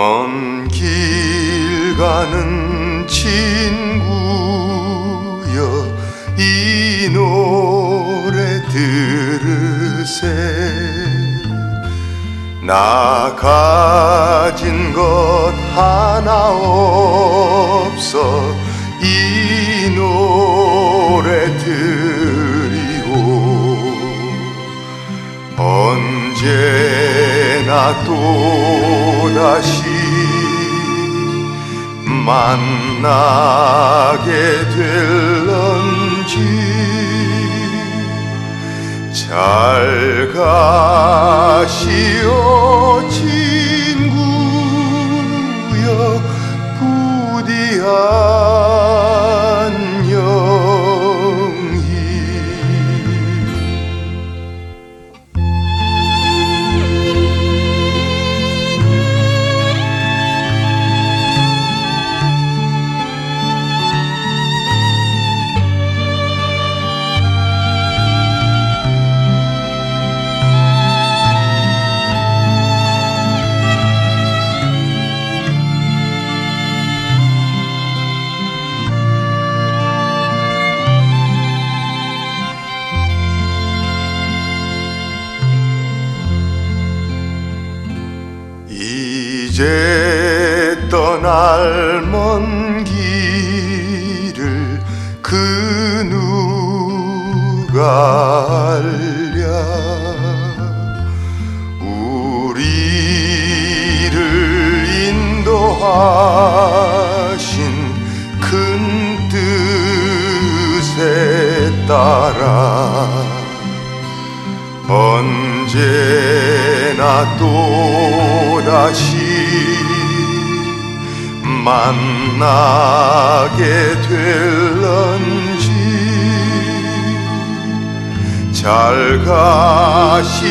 먼길 가는 친구여 이 노래 들으세. 나 가진 것 하나 없어 이 노래 들이오. 언제나 또 다시 만나게 될런지 잘 가시오 친구여 부디 안 이제 떠날 먼 길을 그 누가 알랴? 우리를 인도하신 큰 뜻에 따라 언제나 또다시 만나게 될런지. 잘 가시오지.